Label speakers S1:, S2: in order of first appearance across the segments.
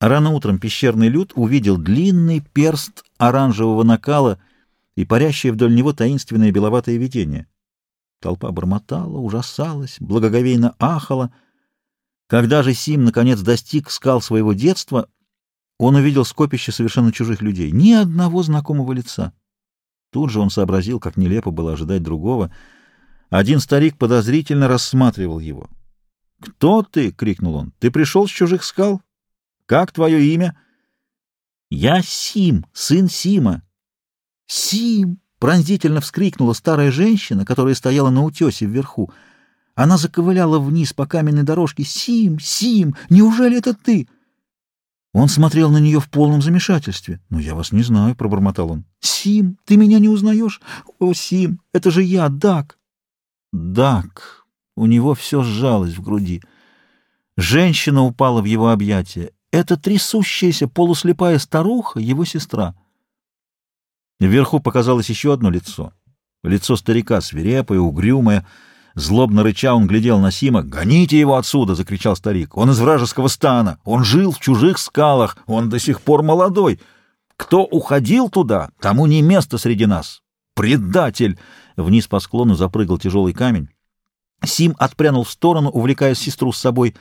S1: Рано утром пещерный люд увидел длинный перст оранжевого накала и парящее вдоль него таинственное беловатое видение. Толпа бормотала, ужасалась, благоговейно ахала. Когда же Сим наконец достиг скал своего детства, он увидел скопище совершенно чужих людей, ни одного знакомого лица. Тут же он сообразил, как нелепо было ожидать другого. Один старик подозрительно рассматривал его. «Кто ты?» — крикнул он. «Ты пришел с чужих скал? Как твое имя?» «Я Сим, сын Сима». «Сим!» — пронзительно вскрикнула старая женщина, которая стояла на утесе вверху. Она заковыляла вниз по каменной дорожке. «Сим! Сим! Неужели это ты?» Он смотрел на нее в полном замешательстве. «Ну, я вас не знаю», — пробормотал он. «Сим, ты меня не узнаешь? О, Сим, это же я, Дак!» «Дак!» У него все сжалось в груди. Женщина упала в его объятия. Это трясущаяся полуслепая старуха, его сестра. Вверху показалось еще одно лицо. Лицо старика, свирепое, угрюмое, Злобно рыча он глядел на Сима. «Гоните его отсюда!» — закричал старик. «Он из вражеского стана! Он жил в чужих скалах! Он до сих пор молодой! Кто уходил туда, тому не место среди нас! Предатель!» Вниз по склону запрыгал тяжелый камень. Сим отпрянул в сторону, увлекая сестру с собой.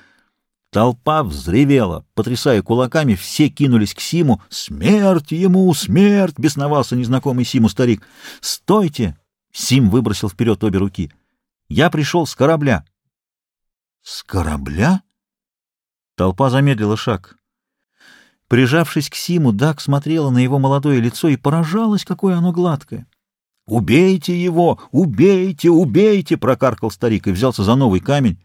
S1: Толпа взревела, потрясая кулаками, все кинулись к Симу. «Смерть ему! Смерть!» — бесновался незнакомый Симу старик. «Стойте!» — Сим выбросил вперед обе руки — я пришел с корабля. — С корабля? Толпа замедлила шаг. Прижавшись к Симу, Дак смотрела на его молодое лицо и поражалась, какое оно гладкое. — Убейте его! Убейте! Убейте! — прокаркал старик и взялся за новый камень. —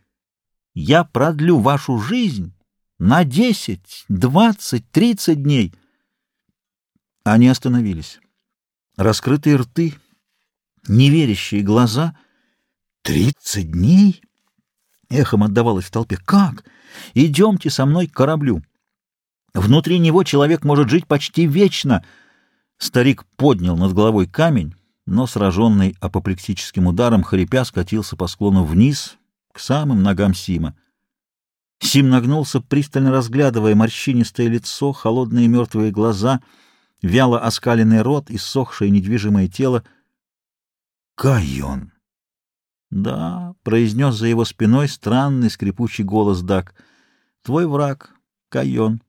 S1: Я продлю вашу жизнь на десять, двадцать, тридцать дней. Они остановились. Раскрытые рты, неверящие глаза — «Тридцать дней?» — эхом отдавалось в толпе. «Как? Идемте со мной к кораблю. Внутри него человек может жить почти вечно». Старик поднял над головой камень, но, сраженный апоплексическим ударом, хрипя, скатился по склону вниз, к самым ногам Сима. Сим нагнулся, пристально разглядывая морщинистое лицо, холодные мертвые глаза, вяло оскаленный рот и ссохшее недвижимое тело. «Кайон!» «Да», — произнес за его спиной странный скрипучий голос Дак. «Твой враг, Кайон».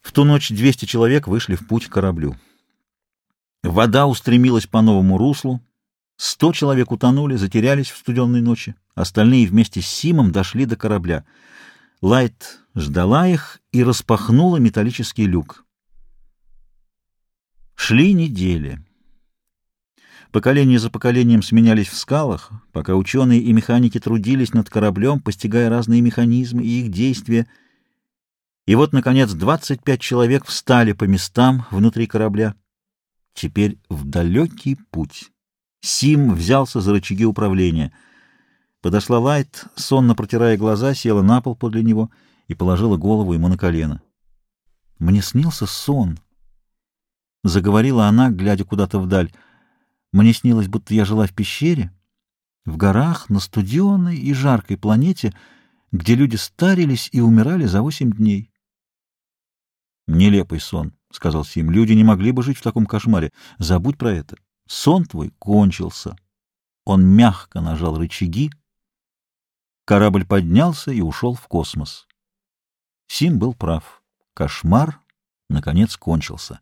S1: В ту ночь двести человек вышли в путь к кораблю. Вода устремилась по новому руслу. Сто человек утонули, затерялись в студенной ночи. Остальные вместе с Симом дошли до корабля. Лайт ждала их и распахнула металлический люк. Шли недели. Поколения за поколением сменялись в скалах, пока ученые и механики трудились над кораблем, постигая разные механизмы и их действия. И вот, наконец, 25 человек встали по местам внутри корабля. Теперь в далекий путь. Сим взялся за рычаги управления. Подошла Лайт, сонно протирая глаза, села на пол подле него и положила голову ему на колено. «Мне снился сон», — заговорила она, глядя куда-то вдаль. Мне снилось, будто я жила в пещере, в горах, на студеной и жаркой планете, где люди старились и умирали за восемь дней. «Нелепый сон», — сказал Сим. «Люди не могли бы жить в таком кошмаре. Забудь про это. Сон твой кончился». Он мягко нажал рычаги. Корабль поднялся и ушел в космос. Сим был прав. Кошмар, наконец, кончился.